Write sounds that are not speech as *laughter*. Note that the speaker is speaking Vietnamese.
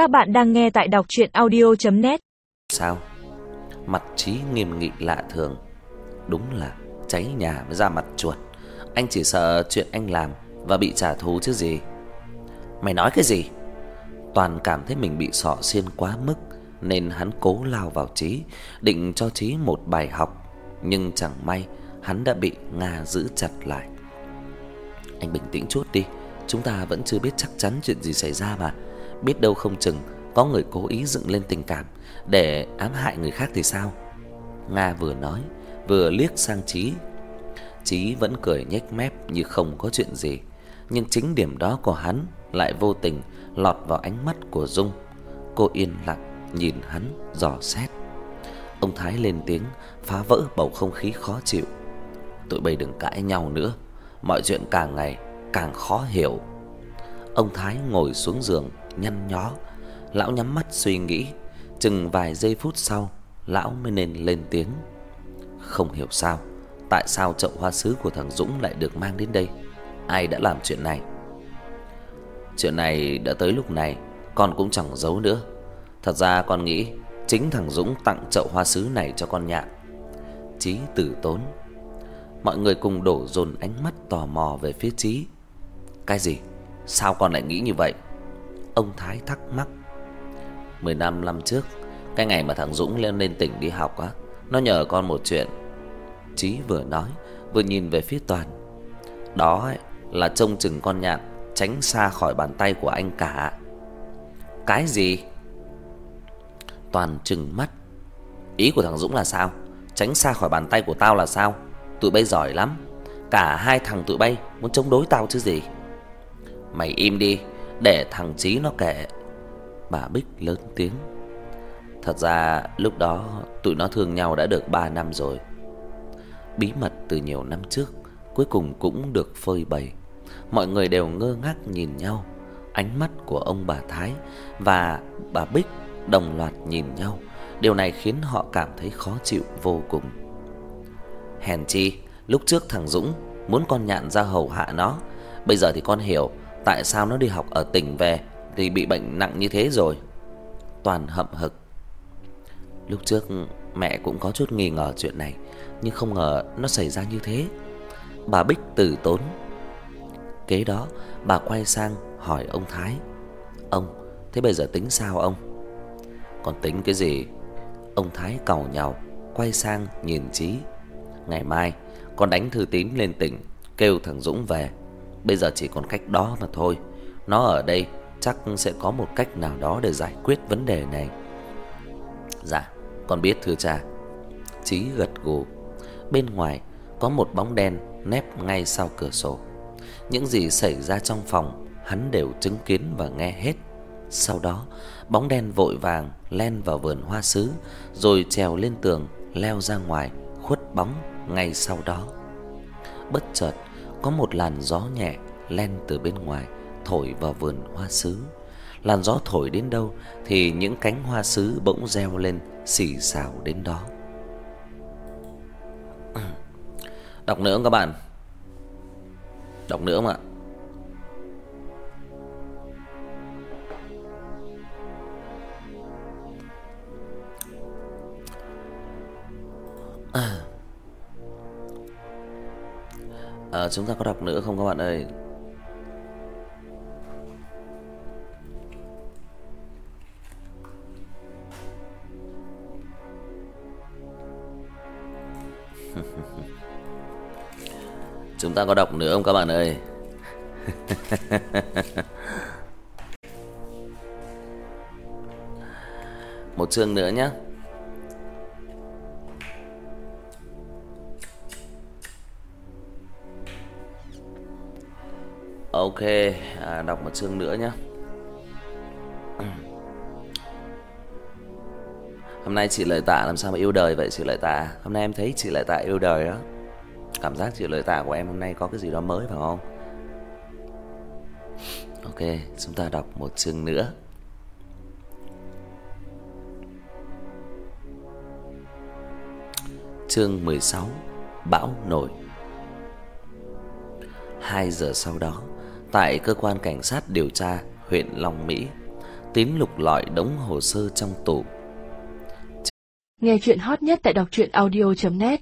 Các bạn đang nghe tại đọc chuyện audio.net Sao? Mặt trí nghiêm nghị lạ thường. Đúng là cháy nhà mới ra mặt chuột. Anh chỉ sợ chuyện anh làm Và bị trả thù chứ gì. Mày nói cái gì? Toàn cảm thấy mình bị sọ xiên quá mức Nên hắn cố lao vào trí, Định cho trí một bài học. Nhưng chẳng may, Hắn đã bị Nga giữ chặt lại. Anh bình tĩnh chút đi. Chúng ta vẫn chưa biết chắc chắn chuyện gì xảy ra mà. Biết đâu không chừng Có người cố ý dựng lên tình cảm Để ám hại người khác thì sao? Nga vừa nói, Vừa liếc sang Chí. Chí vẫn cười nhếch mép như không có chuyện gì, Nhưng chính điểm đó của hắn Lại vô tình lọt vào ánh mắt của Dung. Cô yên lặng nhìn hắn dò xét. Ông Thái lên tiếng, Phá vỡ bầu không khí khó chịu. Tụi bay đừng cãi nhau nữa, Mọi chuyện càng ngày càng khó hiểu. Ông Thái ngồi xuống giường nhăn nhó. Lão nhắm mắt suy nghĩ, Chừng vài giây phút sau, Lão mới nên lên tiếng. Không hiểu sao, Tại sao chậu hoa sứ của thằng Dũng lại được mang đến đây? Ai đã làm chuyện này? Chuyện này đã tới lúc này, Con cũng chẳng giấu nữa. Thật ra con nghĩ Chính thằng Dũng tặng chậu hoa sứ này cho con nhạn Chí tử tốn. Mọi người cùng đổ dồn ánh mắt tò mò về phía Chí. Cái gì? Sao con lại nghĩ như vậy? Ông Thái thắc mắc. Mười năm năm trước Cái ngày mà thằng Dũng lên lên tỉnh đi học á Nó nhờ con một chuyện. Chí vừa nói Vừa nhìn về phía Toàn. Đó ấy, là trông chừng con nhạn Tránh xa khỏi bàn tay của anh cả. Cái gì? Toàn trừng mắt. Ý của thằng Dũng là sao? Tránh xa khỏi bàn tay của tao là sao? Tụi bay giỏi lắm. Cả hai thằng tụi bay muốn chống đối tao chứ gì? Mày im đi để thằng Chí nó kể. Bà Bích lớn tiếng. Thật ra, lúc đó Tụi nó thương nhau đã được 3 năm rồi. Bí mật từ nhiều năm trước, Cuối cùng cũng được phơi bày. Mọi người đều ngơ ngác nhìn nhau, Ánh mắt của ông bà Thái Và bà Bích đồng loạt nhìn nhau. Điều này khiến họ cảm thấy khó chịu vô cùng. Hèn chi, Lúc trước thằng Dũng Muốn con nhạn ra hầu hạ nó, Bây giờ thì con hiểu Tại sao nó đi học ở tỉnh về Thì bị bệnh nặng như thế rồi? Toàn hậm hực. Lúc trước mẹ cũng có chút nghi ngờ chuyện này Nhưng không ngờ nó xảy ra như thế. Bà Bích từ tốn. Kế đó bà quay sang hỏi ông Thái. Ông, thế bây giờ tính sao ông? Còn tính cái gì? Ông Thái cầu nhàu Quay sang nhìn Chí. Ngày mai con đánh thư tín lên tỉnh Kêu thằng Dũng về. Bây giờ chỉ còn cách đó mà thôi. Nó ở đây, chắc sẽ có một cách nào đó để giải quyết vấn đề này. Dạ con biết thưa cha. Chí gật gù. Bên ngoài, có một bóng đen nép ngay sau cửa sổ. Những gì xảy ra trong phòng, Hắn đều chứng kiến và nghe hết. Sau đó, bóng đen vội vàng len vào vườn hoa sứ, Rồi trèo lên tường, leo ra ngoài, khuất bóng ngay sau đó. Bất chợt có một làn gió nhẹ len từ bên ngoài, thổi vào vườn hoa sứ. Làn gió thổi đến đâu thì những cánh hoa sứ bỗng reo lên, xì xào đến đó. *clears throat* Đọc nữa không các bạn? Đọc nữa không ạ? À. *clears throat* À, chúng ta có đọc nữa không các bạn ơi? *laughs* Chúng ta có đọc nữa không các bạn ơi? *laughs* Một chương nữa nhé. Ok, à, đọc một chương nữa nhé. *clears throat* Hôm nay chị Lợi Tạ làm sao mà yêu đời vậy chị Lợi Tạ? Hôm nay em thấy chị Lợi Tạ yêu đời đó. Cảm giác chị Lợi Tạ của em hôm nay có cái gì đó mới phải không? Ok, chúng ta đọc một chương nữa. Chương 16: Bão nổi. 2 giờ sau đó, tại cơ quan cảnh sát điều tra huyện Long Mỹ, Tín lục lọi đống hồ sơ trong tủ Nghe chuyện hot nhất tại đọc truyện audio.net